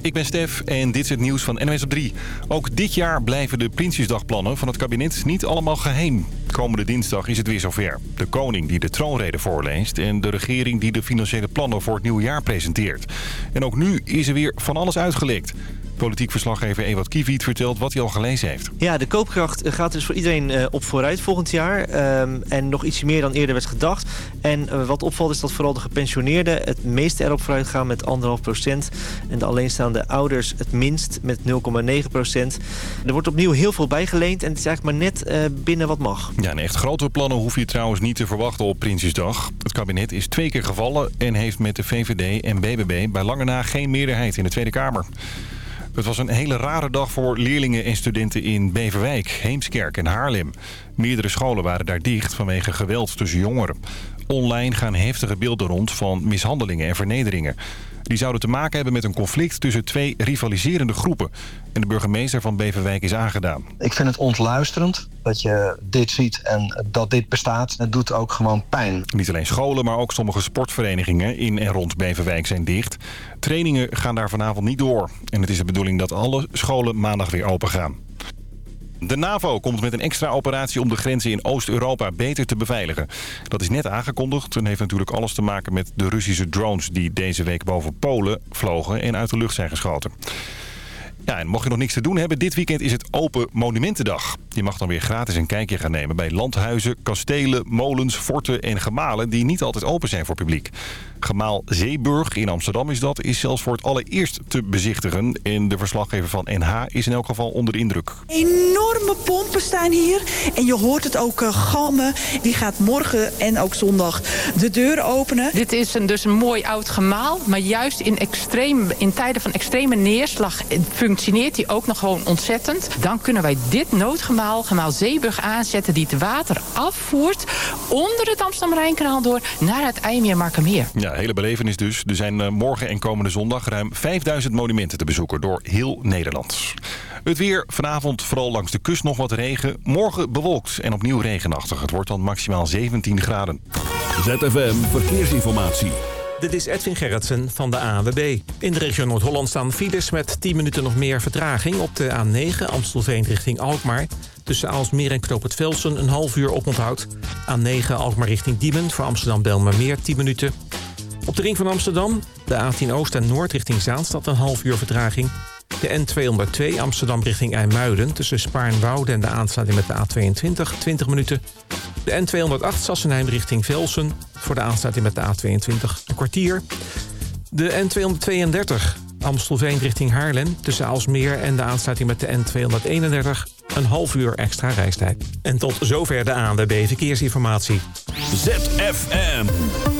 Ik ben Stef en dit is het nieuws van NWS op 3. Ook dit jaar blijven de Prinsjesdagplannen van het kabinet niet allemaal geheim. Komende dinsdag is het weer zover. De koning die de troonrede voorleest en de regering die de financiële plannen voor het nieuwe jaar presenteert. En ook nu is er weer van alles uitgelekt. Politiek verslaggever Ewald Kiewiet vertelt wat hij al gelezen heeft. Ja, de koopkracht gaat dus voor iedereen uh, op vooruit volgend jaar. Um, en nog iets meer dan eerder werd gedacht. En uh, wat opvalt is dat vooral de gepensioneerden het meeste erop vooruit gaan met 1,5 procent. En de alleenstaande ouders het minst met 0,9 procent. Er wordt opnieuw heel veel bijgeleend en het is eigenlijk maar net uh, binnen wat mag. Ja, en echt grotere plannen hoef je trouwens niet te verwachten op Prinsjesdag. Het kabinet is twee keer gevallen en heeft met de VVD en BBB bij lange na geen meerderheid in de Tweede Kamer. Het was een hele rare dag voor leerlingen en studenten in Beverwijk, Heemskerk en Haarlem. Meerdere scholen waren daar dicht vanwege geweld tussen jongeren. Online gaan heftige beelden rond van mishandelingen en vernederingen. Die zouden te maken hebben met een conflict tussen twee rivaliserende groepen. En de burgemeester van Beverwijk is aangedaan. Ik vind het ontluisterend dat je dit ziet en dat dit bestaat. Het doet ook gewoon pijn. Niet alleen scholen, maar ook sommige sportverenigingen in en rond Beverwijk zijn dicht. Trainingen gaan daar vanavond niet door. En het is de bedoeling dat alle scholen maandag weer open gaan. De NAVO komt met een extra operatie om de grenzen in Oost-Europa beter te beveiligen. Dat is net aangekondigd en heeft natuurlijk alles te maken met de Russische drones... die deze week boven Polen vlogen en uit de lucht zijn geschoten. Ja, en mocht je nog niks te doen hebben, dit weekend is het Open Monumentendag. Je mag dan weer gratis een kijkje gaan nemen bij landhuizen, kastelen, molens, forten en gemalen... die niet altijd open zijn voor publiek. Gemaal Zeeburg in Amsterdam is dat, is zelfs voor het allereerst te bezichtigen. En de verslaggever van NH is in elk geval onder de indruk. Enorme pompen staan hier en je hoort het ook uh, galmen. Die gaat morgen en ook zondag de deur openen. Dit is een, dus een mooi oud gemaal, maar juist in, extreem, in tijden van extreme neerslag functioneert die ook nog gewoon ontzettend. Dan kunnen wij dit noodgemaal, gemaal Zeeburg aanzetten die het water afvoert onder het Amsterdam-Rijnkanaal door naar het IJmeer-Markermeer. Ja, hele belevenis dus. Er zijn morgen en komende zondag ruim 5000 monumenten te bezoeken door heel Nederland. Het weer vanavond vooral langs de kust nog wat regen. Morgen bewolkt en opnieuw regenachtig. Het wordt dan maximaal 17 graden. ZFM Verkeersinformatie. Dit is Edwin Gerritsen van de ANWB. In de regio Noord-Holland staan files met 10 minuten nog meer vertraging... op de A9 Amstelveen richting Alkmaar. Tussen Aalsmeer en Knoop het Velsen een half uur oponthoud. A9 Alkmaar richting Diemen voor Amsterdam-Belmermeer 10 minuten. Op de ring van Amsterdam, de A10 Oost en Noord richting Zaanstad een half uur vertraging. De N202 Amsterdam richting IJmuiden tussen Spaarnwoude en de aansluiting met de A22 20 minuten. De N208 Sassenheim richting Velsen voor de aansluiting met de A22 een kwartier. De N232 Amstelveen richting Haarlem tussen Alsmeer en de aansluiting met de N231 een half uur extra reistijd. En tot zover de ANWB Verkeersinformatie. ZFM.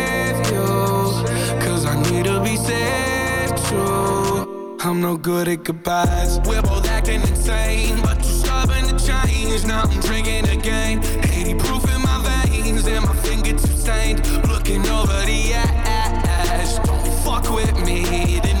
I'm no good at goodbyes. We're both acting insane But you're stubborn to change. Now I'm drinking again. 80 proof in my veins And my fingertips stained. Looking over the ash Don't fuck with me tonight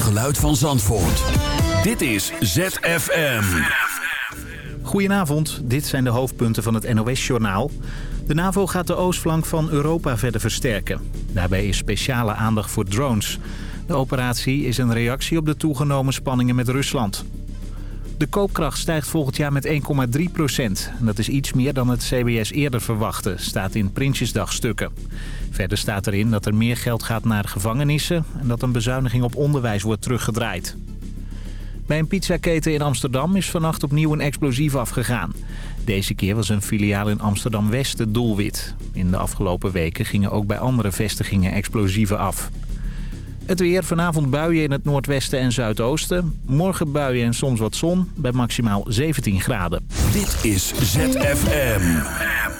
het geluid van Zandvoort. Dit is ZFM. Goedenavond, dit zijn de hoofdpunten van het NOS-journaal. De NAVO gaat de oostflank van Europa verder versterken. Daarbij is speciale aandacht voor drones. De operatie is een reactie op de toegenomen spanningen met Rusland. De koopkracht stijgt volgend jaar met 1,3 procent. Dat is iets meer dan het CBS eerder verwachtte, staat in Prinsjesdagstukken. Verder staat erin dat er meer geld gaat naar gevangenissen... en dat een bezuiniging op onderwijs wordt teruggedraaid. Bij een pizzaketen in Amsterdam is vannacht opnieuw een explosief afgegaan. Deze keer was een filiaal in Amsterdam-West het doelwit. In de afgelopen weken gingen ook bij andere vestigingen explosieven af. Het weer, vanavond buien in het noordwesten en zuidoosten. Morgen buien en soms wat zon, bij maximaal 17 graden. Dit is ZFM.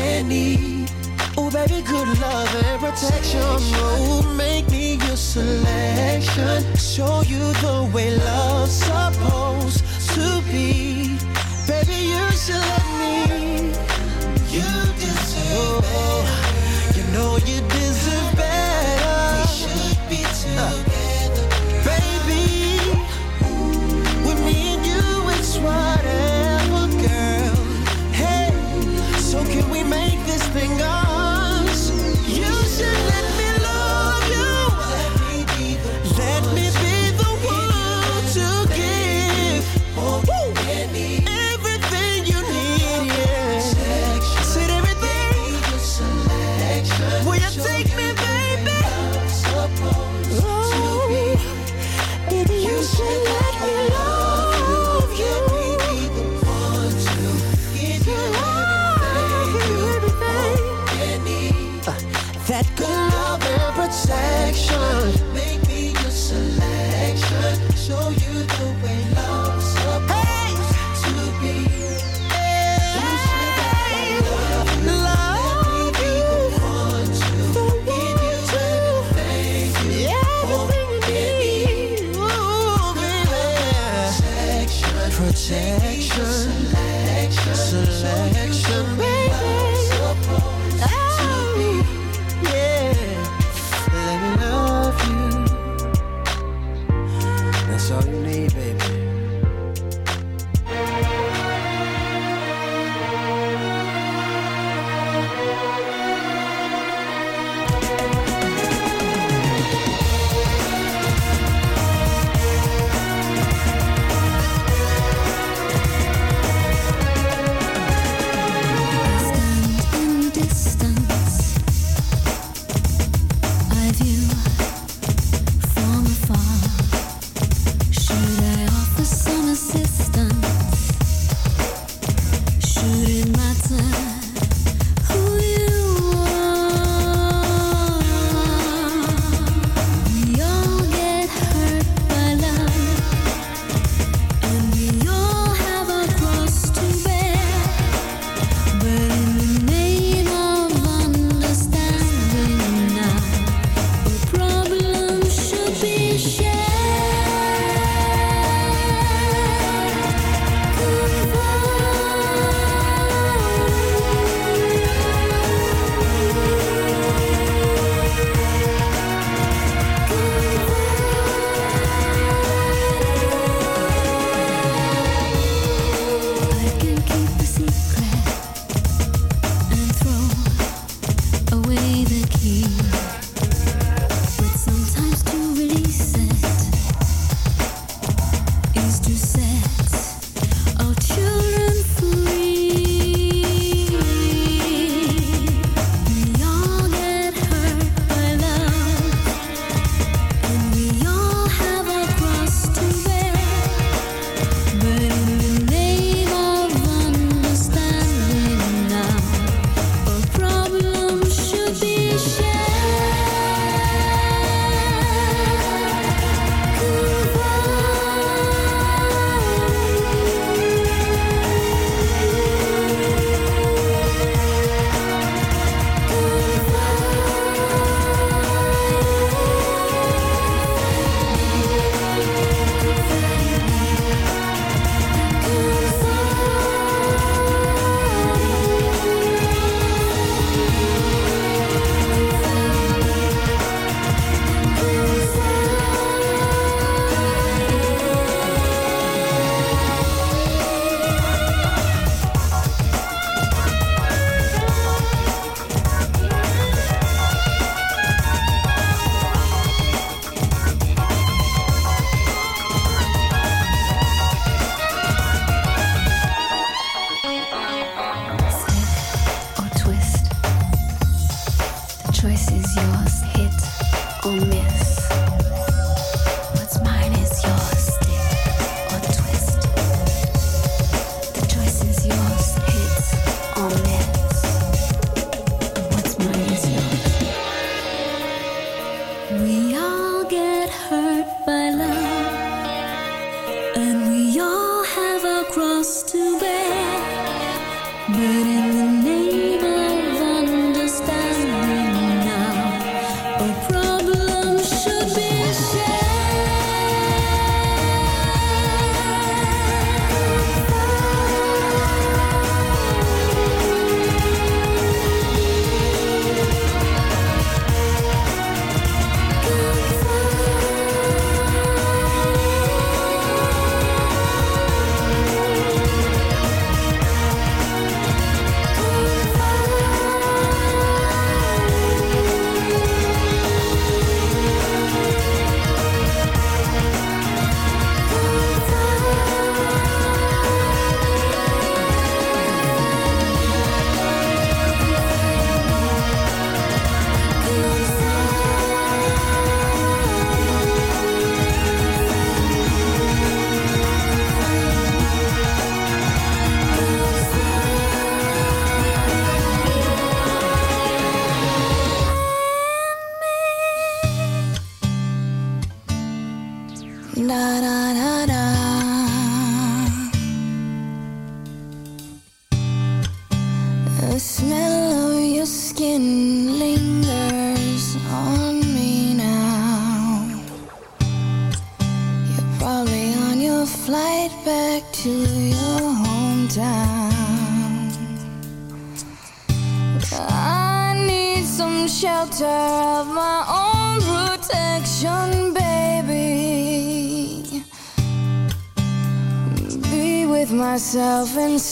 and need. Oh, baby, good love and protection. Oh, make me your selection. Show you the way love's supposed to be. Baby, you should let me. You deserve better. You know you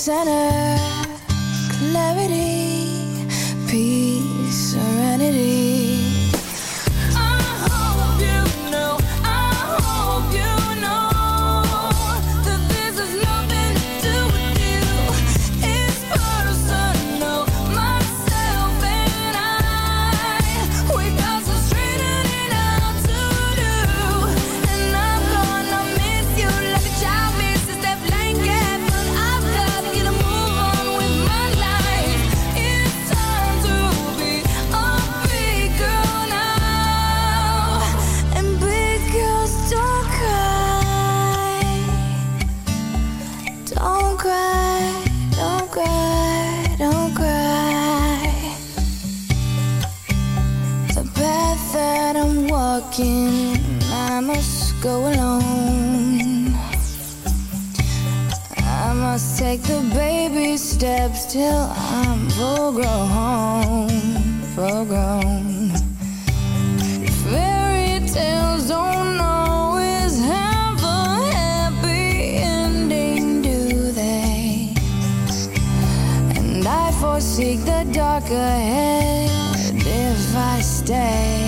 center dark ahead if I stay.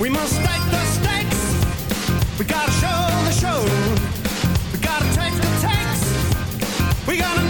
We must take the stakes. We gotta show the show. We gotta take the takes. We gotta.